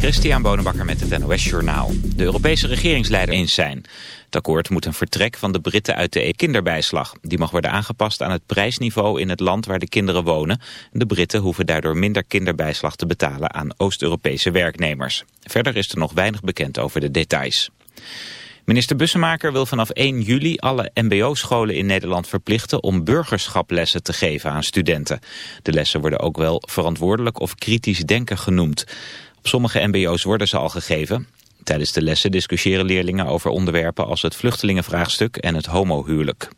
Christian Bonenbakker met het NOS Journaal. De Europese regeringsleiders eens zijn. Het akkoord moet een vertrek van de Britten uit de kinderbijslag. Die mag worden aangepast aan het prijsniveau in het land waar de kinderen wonen. De Britten hoeven daardoor minder kinderbijslag te betalen aan Oost-Europese werknemers. Verder is er nog weinig bekend over de details. Minister Bussemaker wil vanaf 1 juli alle mbo-scholen in Nederland verplichten om burgerschaplessen te geven aan studenten. De lessen worden ook wel verantwoordelijk of kritisch denken genoemd. Op sommige mbo's worden ze al gegeven. Tijdens de lessen discussiëren leerlingen over onderwerpen als het vluchtelingenvraagstuk en het homohuwelijk.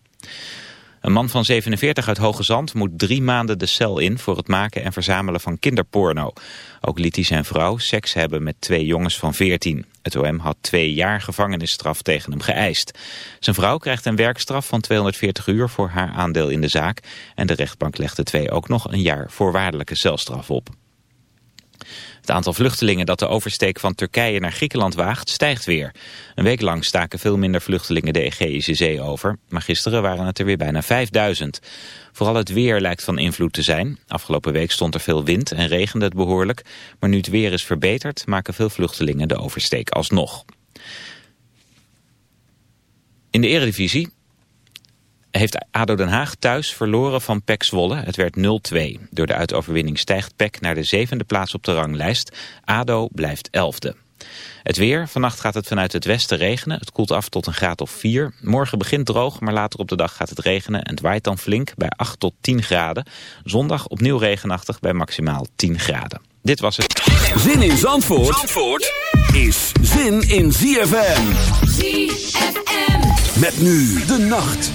Een man van 47 uit Hoge Zand moet drie maanden de cel in voor het maken en verzamelen van kinderporno. Ook liet hij zijn vrouw seks hebben met twee jongens van 14. Het OM had twee jaar gevangenisstraf tegen hem geëist. Zijn vrouw krijgt een werkstraf van 240 uur voor haar aandeel in de zaak. En de rechtbank legde twee ook nog een jaar voorwaardelijke celstraf op. Het aantal vluchtelingen dat de oversteek van Turkije naar Griekenland waagt stijgt weer. Een week lang staken veel minder vluchtelingen de Egeïsche Zee over, maar gisteren waren het er weer bijna 5000. Vooral het weer lijkt van invloed te zijn. Afgelopen week stond er veel wind en regende het behoorlijk, maar nu het weer is verbeterd maken veel vluchtelingen de oversteek alsnog. In de eredivisie heeft ADO Den Haag thuis verloren van PEC Zwolle. Het werd 0-2. Door de uitoverwinning stijgt PEC naar de zevende plaats op de ranglijst. ADO blijft elfde. Het weer. Vannacht gaat het vanuit het westen regenen. Het koelt af tot een graad of 4. Morgen begint droog, maar later op de dag gaat het regenen en het waait dan flink bij 8 tot 10 graden. Zondag opnieuw regenachtig bij maximaal 10 graden. Dit was het. Zin in Zandvoort, Zandvoort is zin in ZFM. ZFM. Met nu de nacht.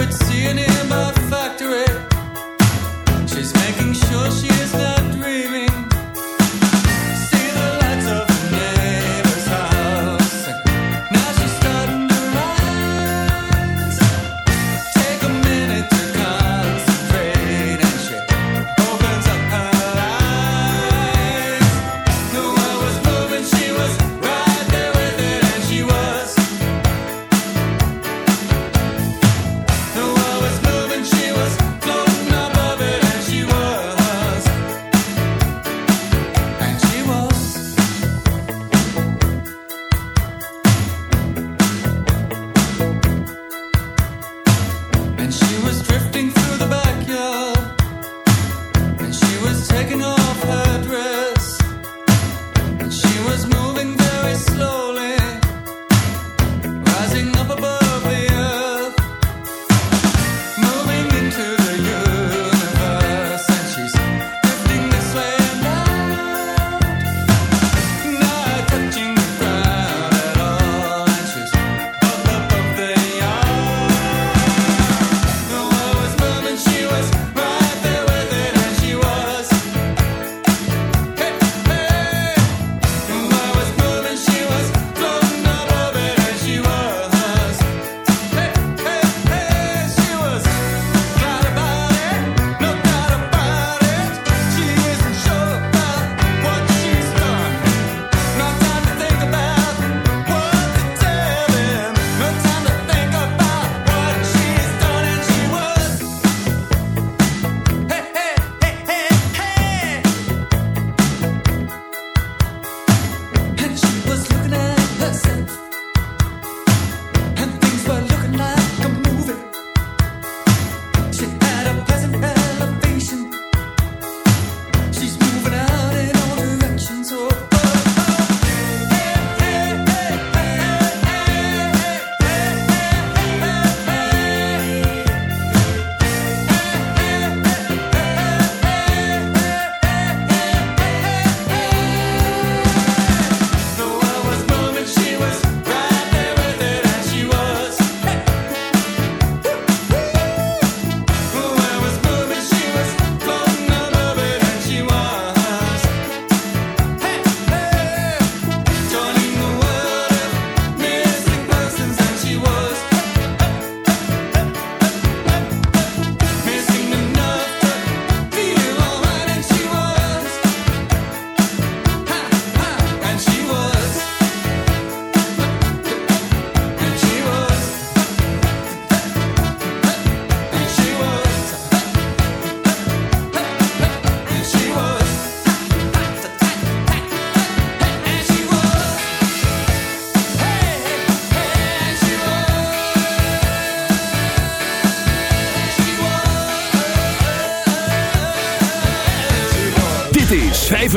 quit seeing in my factory. She's making sure she is.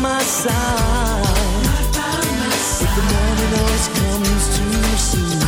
my side. Not by my side. But the morning always comes too soon.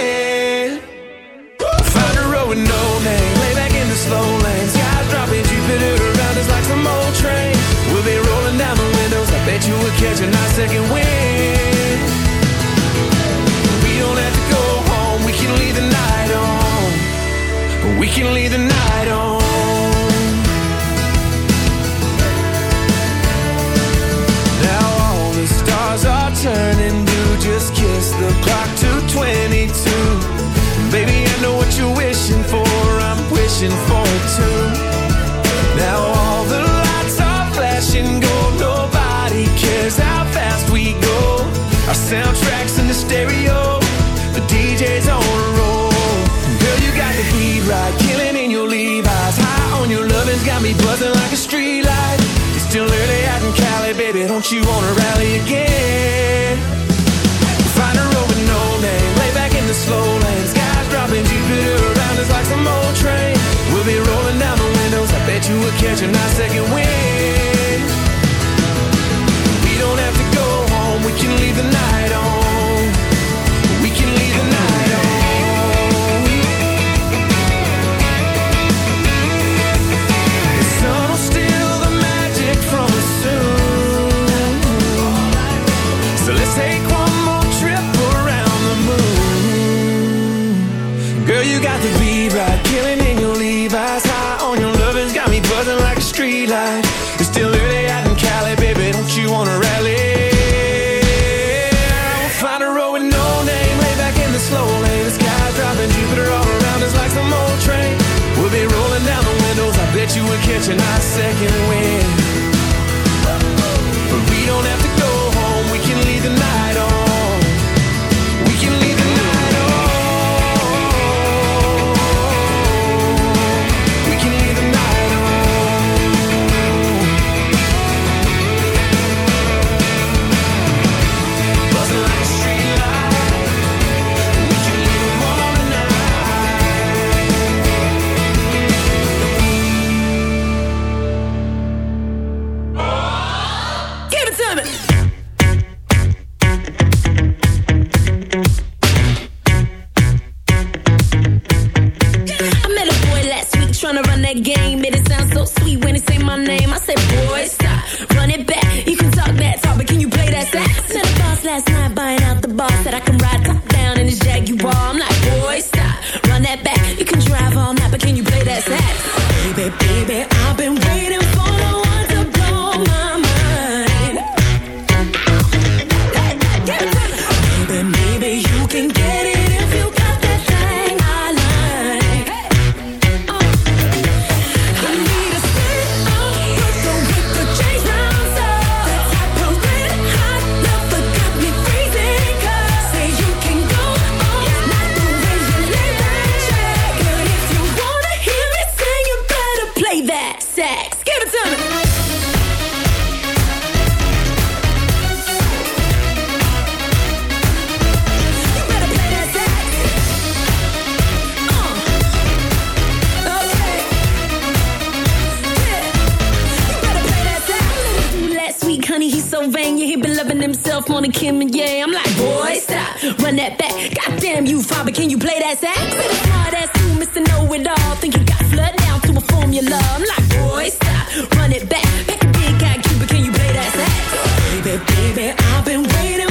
think you got flood down to a formula. I'm like, boy, stop, run it back. Pack a big guy, Cuba, can you play that sax? Baby, baby, I've been waiting.